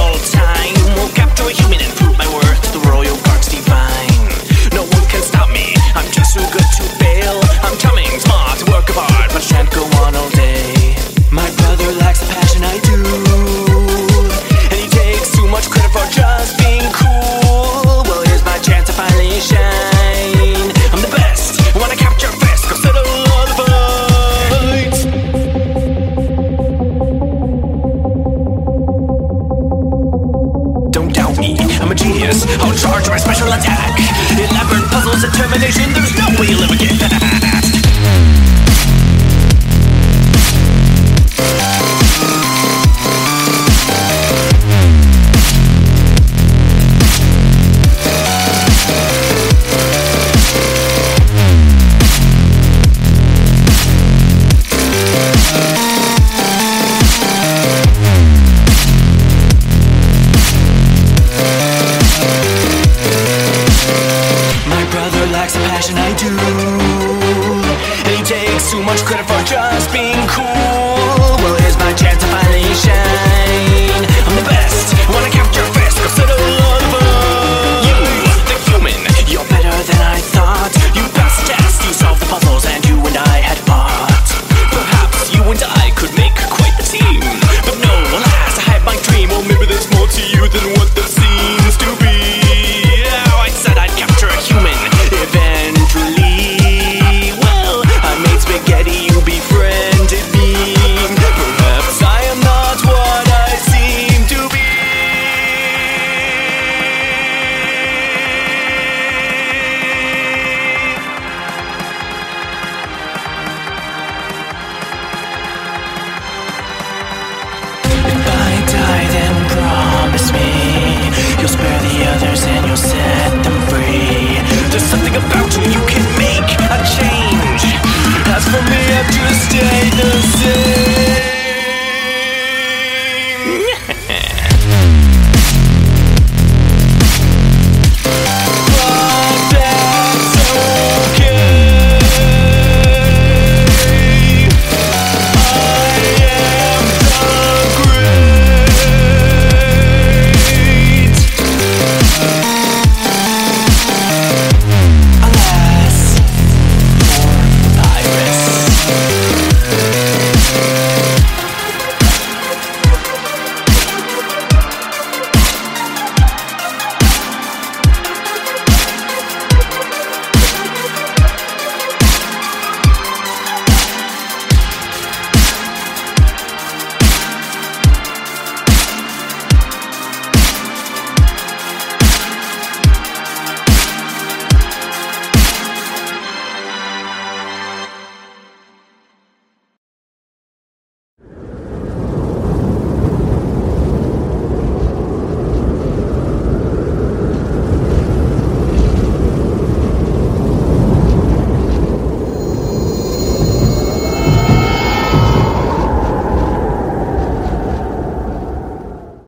all time. me. I'm a genius. I'll charge my special attack. Elaborate puzzles, determination. There's no way you'll ever get back. For just being cool. promise me. You'll spare the others and you'll set them